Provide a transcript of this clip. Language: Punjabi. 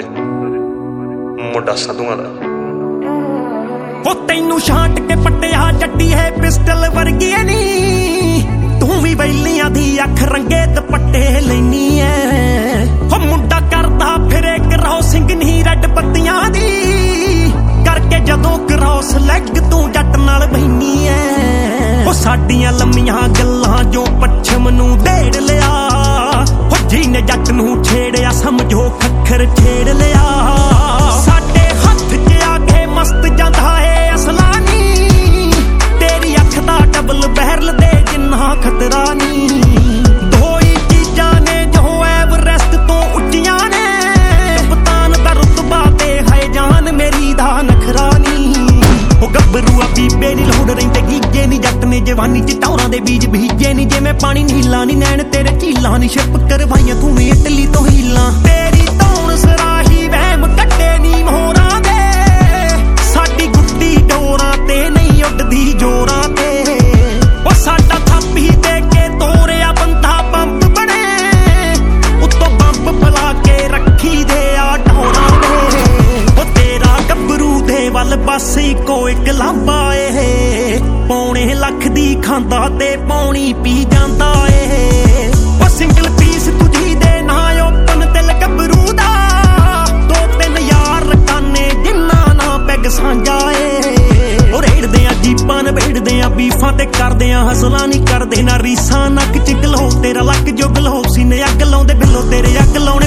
ਕਰੂੰਗਾ ਮੁੰਡਾ ਸਾਧੂਆਂ ਦਾ। ਉਹ ਤੈਨੂੰ ਛਾਂਟ ਕੇ ਪੱਟਿਆ, ਜੱਟੀ ਹੈ ਪਿਸਟਲ ਵਰਗੀ ਨੀ। ਤੂੰ ਵੀ ਬੈਲੀਆਂ ਦੀ ਅੱਖ ਰੰਗੇ ਦੁਪੱਟੇ ਲੈਨੀ ਐ। ਉਹ ਮੁੰਡਾ ਕਰਦਾ ਫਿਰੇ ਸਿੰਘ ਨਹੀਂ ਰੱਡ ਪੱਤੀਆਂ ਦੀ। ਕਰਕੇ ਜਦੋਂ ਕਰਾਉਸ ਲੈਗ ਤੂੰ ਜੱਟ ਨਾਲ ਬੈਨੀ ਐ। ਉਹ ਸਾਡੀਆਂ ਲੰਮੀਆਂ ਗੱਲਾਂ ਜੋ ਪੱਛਮ ਨੂੰ ਦੇੜ ਸਮਝੋ ਛੇੜ ਲਿਆ। ਸਾਡੇ ਹੱਥ 'ਚ ਆ ਕੇ ਮਸਤ ਜਾਂਦਾ ਏ ਅਸਲਾ ਤੇਰੀ ਅੱਖ ਦਾ ਡਬਲ ਬਹਿਰਲ ਦੇ ਜਿੰਨਾ ਖਤਰਾ ਨੀ ਦੋ ਚੀਜ਼ਾਂ ਨੇ ਜੋ ਐਵਰੈਸਟ ਤੋਂ ਉੱਚੀਆਂ ਨੇ। ਕਪਤਾਨ ਦਾ ਰੁਤਬਾ ਤੇ ਹੈ ਜਾਨ ਮੇਰੀ ਦਾ ਨਖਰਾ ਨੀ ਉਹ ਗੱਭਰੂ ਆ ਬੀਬੇ ਨੀ ਲੋੜ ਰਹਿੰਦੇ ਗੀਜੇ ਨੀ ਜੱਟ ਨੇ ਜਵਾਨੀ ਚ ਟੌਰਾਂ ਦੇ ਬੀਜ ਬੀਜੇ ਨੀ। ਜਿਵੇਂ ਪਾਣੀ ਨੀਲਾ ਨੀ ਨੈਣ ਤੇਰੇ ਝੀਲਾਂ ਨੀ ਛਿਪ ਕਰਵਾਈਆਂ ਤੂੰ ਵੀ ਇਟਲੀ ਤੋਂ ਹੀਲਾਂ। ਤੇਰੀ ਨਹੀਂ ਉੱਡਦੀ ਤੇ। ਉਹ ਸਾਡਾ ਥਾਪੀ ਦੇ ਕੇ ਤੋਰਿਆ ਬੰਦਾ ਬੰਬ ਬਣੇ। ਉੱਤੋਂ ਬੰਬ ਬਲਾ ਕੇ ਰੱਖੀ ਦੇ ਆ ਢੋਰਾਂ ਦੇ ਉਹ ਤੇਰਾ ਗੱਭਰੂ ਦੇ ਵੱਲ ਬਸ ਇੱਕੋ ਇੱਕ ਲਾਂਬਾ ਏ। ਪੌਣੇ ਲੱਖ ਦੀ ਖਾਂਦਾ ਤੇ ਪੌਣੀ ਪੀ ਜਾਂਦਾ ਏ। ਉਹ ਸਿੰਗਲ ਹਸਲਾਂ ਨਹੀਂ ਕਰਦੇ, ਨਾ ਰੀਸਾਂ ਨੱਕ ਚ ਹੋ ਤੇਰਾ ਲੱਕ ਜੋ ਗਲੋ ਸੀਨੇ ਅੱਗ ਲਾਉਂਦੇ, ਬਿੱਲੋ ਤੇਰੇ ਅੱਗ ਲਾਉਣੇ